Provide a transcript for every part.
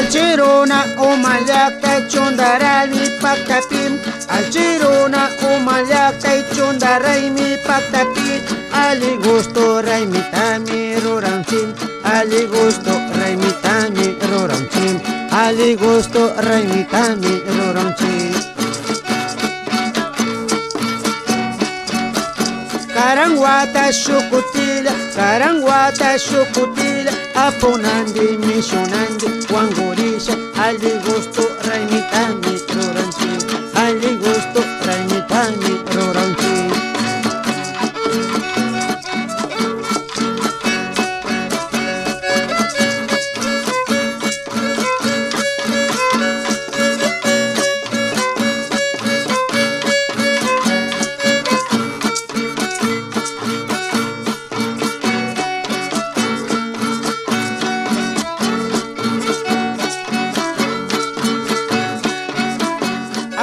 o Al chirona o pactapim. y umayaka, mi pactapim. Ali gusto, mi ruranchim. Ali gusto, mi ruranchim. Ali gusto, mi ruranchim. Caranguata, chocutila caranguata, chocutila Aponandi, misionandi, guangorisha, al gusto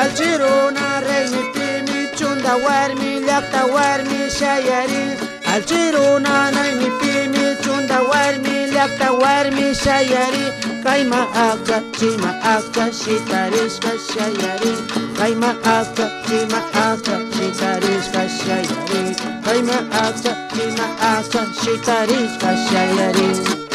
الجيرونا ريزيبي مي تشوندا وارمي لاكتا وارمي شايري الجيرونا نايمي بيمي تشوندا وارمي لاكتا وارمي شايري كايما اكا تشيما اكا شيتاريشكا شايري كايما اكا تشيما اكا شيتاريشكا شايري كايما اكا تشيما اكا شيتاريشكا شايري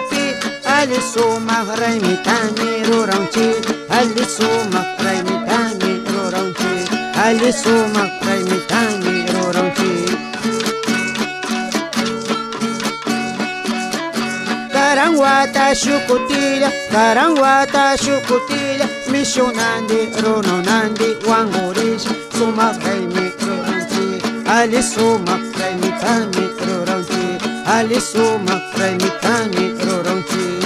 تپی علی سوما رای می تانی رو رانچی علی سوما رای می تانی رو رانچی علی سوما رای می تانی رو رانچی Caranguata shukutilha, caranguata rononandi, wangurisha, suma kaimi roranti, ali suma kaimi tani roranti, ali suma kaimi tani حرمتي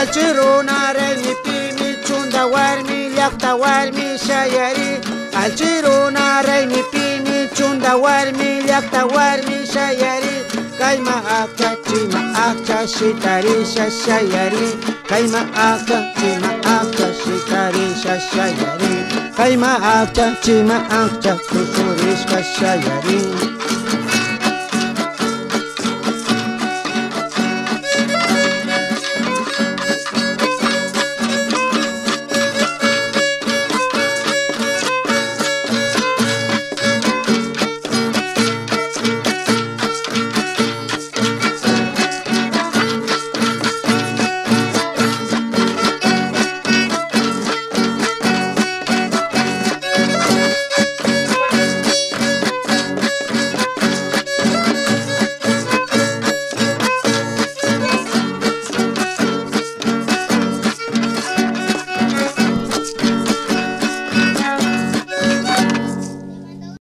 الجيرونا رزمي بيمي تشوندا وارمي ليختا وارمي شايري الجيرونا رزمي بيمي تشوندا وارمي ليختا وارمي شايري كايما اكا تشيما اكا شيتاري شاشايري كايما اكا تشيما اكا شيتاري شاشايري كايما اكا تشيما اكا كوكوريش كاشايري